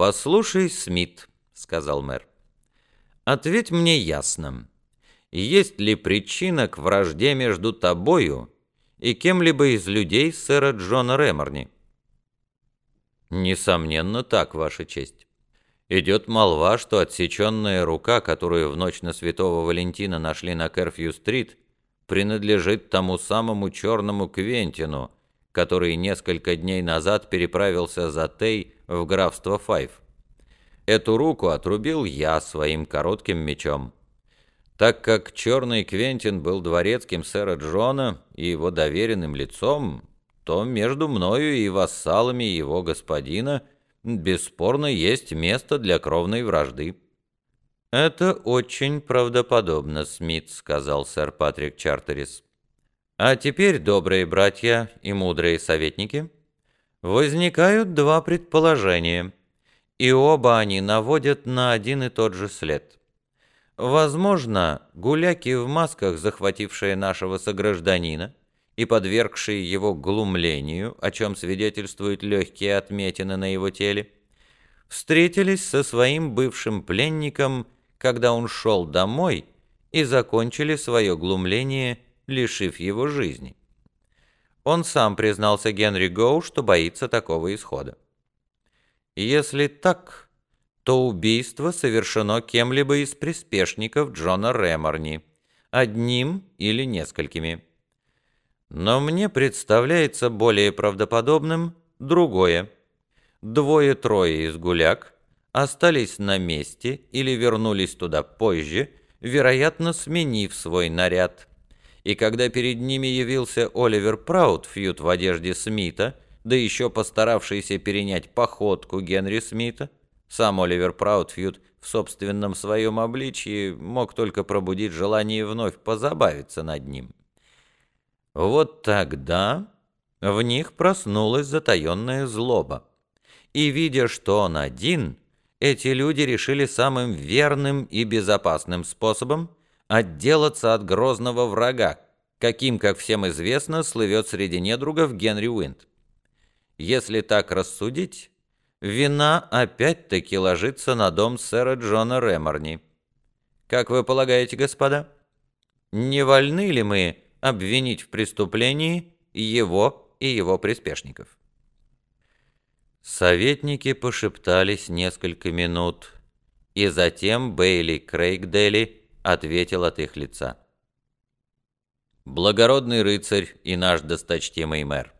«Послушай, Смит», — сказал мэр, — «ответь мне ясно, есть ли причина к вражде между тобою и кем-либо из людей сэра Джона Реморни?» «Несомненно так, Ваша честь. Идет молва, что отсеченная рука, которую в ночь на Святого Валентина нашли на Керфью-стрит, принадлежит тому самому черному Квентину, который несколько дней назад переправился за Тей в графство Файв. Эту руку отрубил я своим коротким мечом. Так как черный Квентин был дворецким сэра Джона и его доверенным лицом, то между мною и вассалами его господина бесспорно есть место для кровной вражды. «Это очень правдоподобно, Смит», — сказал сэр Патрик Чартерис. «А теперь, добрые братья и мудрые советники, возникают два предположения, и оба они наводят на один и тот же след». Возможно, гуляки в масках, захватившие нашего согражданина и подвергшие его глумлению, о чем свидетельствуют легкие отметины на его теле, встретились со своим бывшим пленником, когда он шел домой, и закончили свое глумление, лишив его жизни. Он сам признался Генри Гоу, что боится такого исхода. Если так, то убийство совершено кем-либо из приспешников Джона Реморни, одним или несколькими. Но мне представляется более правдоподобным другое. Двое-трое из гуляк остались на месте или вернулись туда позже, вероятно, сменив свой наряд. И когда перед ними явился Оливер Праудфьюд в одежде Смита, да еще постаравшийся перенять походку Генри Смита, сам Оливер Праудфьюд в собственном своем обличии мог только пробудить желание вновь позабавиться над ним. Вот тогда в них проснулась затаенная злоба. И видя, что он один, эти люди решили самым верным и безопасным способом отделаться от грозного врага, каким, как всем известно, слывет среди недругов Генри Уинд. Если так рассудить, вина опять-таки ложится на дом сэра Джона Реморни. Как вы полагаете, господа, не вольны ли мы обвинить в преступлении его и его приспешников? Советники пошептались несколько минут, и затем Бейли Крейгдели ответил от их лица. «Благородный рыцарь и наш досточтимый мэр,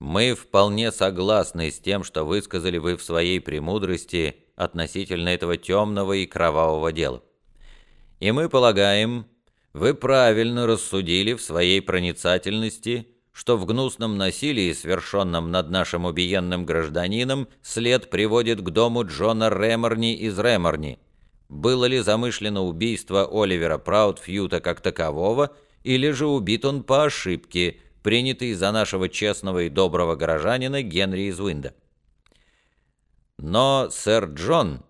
мы вполне согласны с тем, что высказали вы в своей премудрости относительно этого темного и кровавого дела. И мы полагаем, вы правильно рассудили в своей проницательности, что в гнусном насилии, совершенном над нашим убиенным гражданином, след приводит к дому Джона Реморни из Реморни. Было ли замышлено убийство Оливера Праудфьюта как такового, или же убит он по ошибке – принятый за нашего честного и доброго горожанина Генри из Уинда. Но сэр Джон,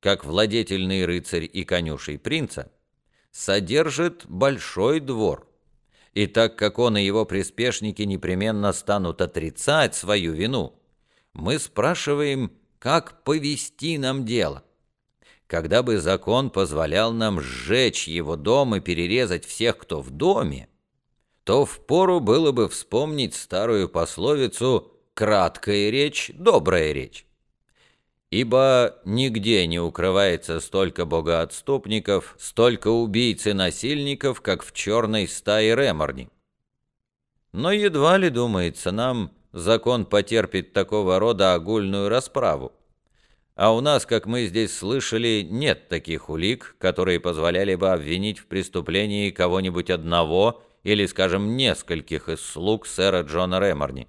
как владетельный рыцарь и конюшей принца, содержит большой двор, и так как он и его приспешники непременно станут отрицать свою вину, мы спрашиваем, как повести нам дело. Когда бы закон позволял нам сжечь его дом и перерезать всех, кто в доме, то впору было бы вспомнить старую пословицу «краткая речь, добрая речь». Ибо нигде не укрывается столько богоотступников, столько убийц и насильников, как в черной стае Реморни. Но едва ли, думается нам, закон потерпит такого рода огульную расправу. А у нас, как мы здесь слышали, нет таких улик, которые позволяли бы обвинить в преступлении кого-нибудь одного или, скажем, нескольких из слуг сэра Джона Реморни.